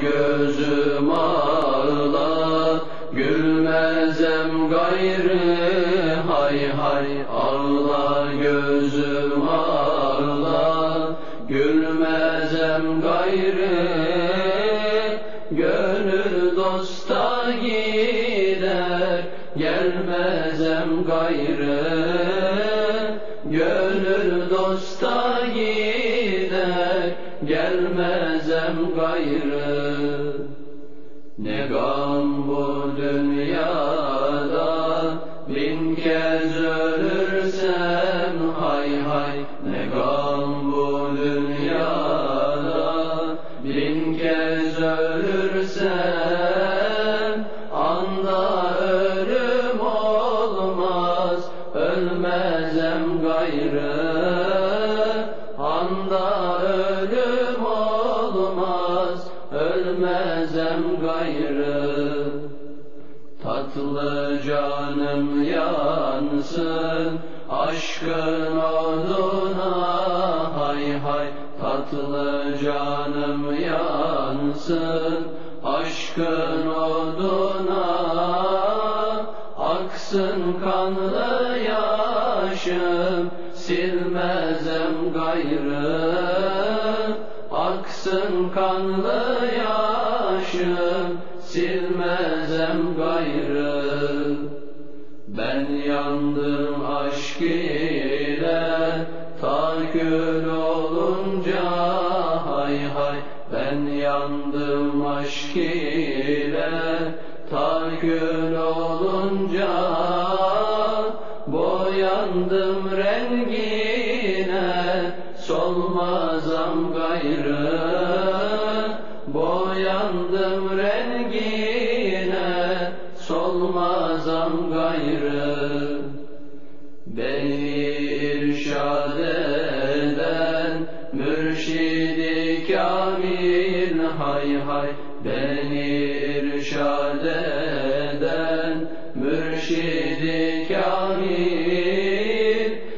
gözüm ağla Gülmezem gayrı hay hay Ağla gözüm ağla Gülmezem gayrı Gönül dosta gider Gelmezem gayrı Gönül dosta gider Gelmezem gayrı Ne gam bu dünyada? Bin kez ölürsem hay hay Ne gam bu dünyada? Bin kez ölürsem olmaz Ölmezem gayrı. Tatlı canım yansın Aşkın oduna hay hay Tatlı canım yansın Aşkın oduna Aksın kanlı yaşım Silmezem gayrı Aksın kanlı yaşım Silmezem gayrı. Ben yandım aşk ile Ta olunca hay hay. Ben yandım aşk ile Ta kül olunca Boyandım rengine Solmazam gayrı Beni irşad eden Mürşidi kamil. Hay hay Beni irşad eden Mürşidi kamil.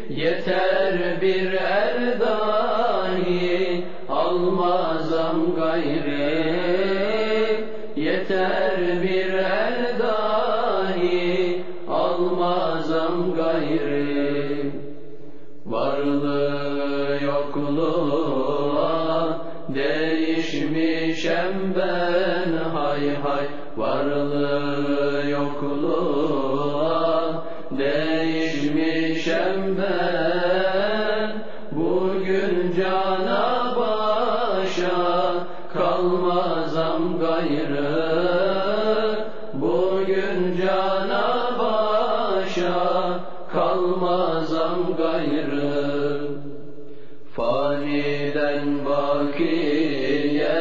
Yeter bir er dahi Almazam gayri Yeter bir er dahi Almazam gayri. Varlığı yokluğa Değişmişem ben hay hay. Varlığı yokluğa Değişmişem ben Kalmazam gayrı. Bugün cana başa Kalmazam gayrı. Faniden bakiye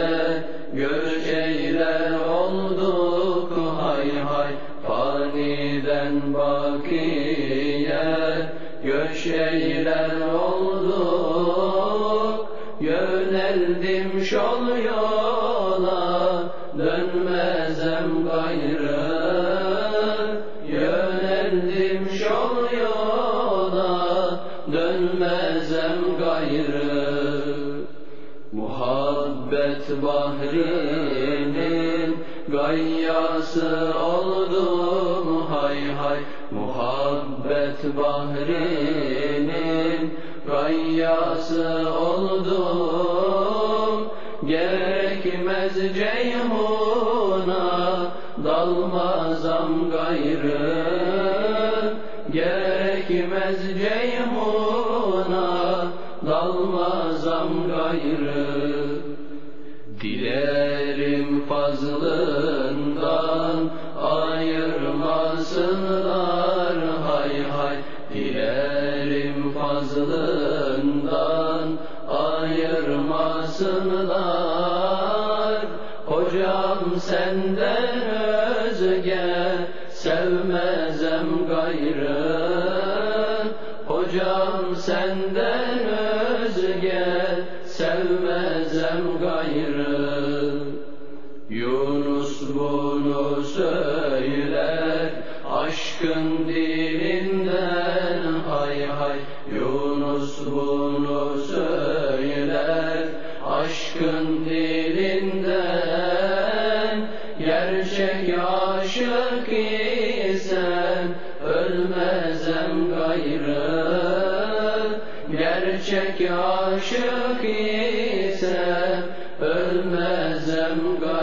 göç eyler olduk hay hay. Faniden bakiye göç eyler olduk dönmezem gayrı. Muhabbet bahrinin gayyası oldum hay hay. Muhabbet bahrinin gayyası oldum. Gerekmez ceyhuna dalmazam gayrı. Gerekmez ceyhuna dalmazam gayrı Dilerim fazlından ayırmasınlar. Hay hay Dilerim fazlından ayırmasınlar. Hocam senden özge sevmezem gayrı Hocam senden özge sevmezem gayrı. Yunus bunu söyler aşkın dilinden hay hay. Yunus bunu söyler aşkın Gerçek aşık isem ölmezem gayrı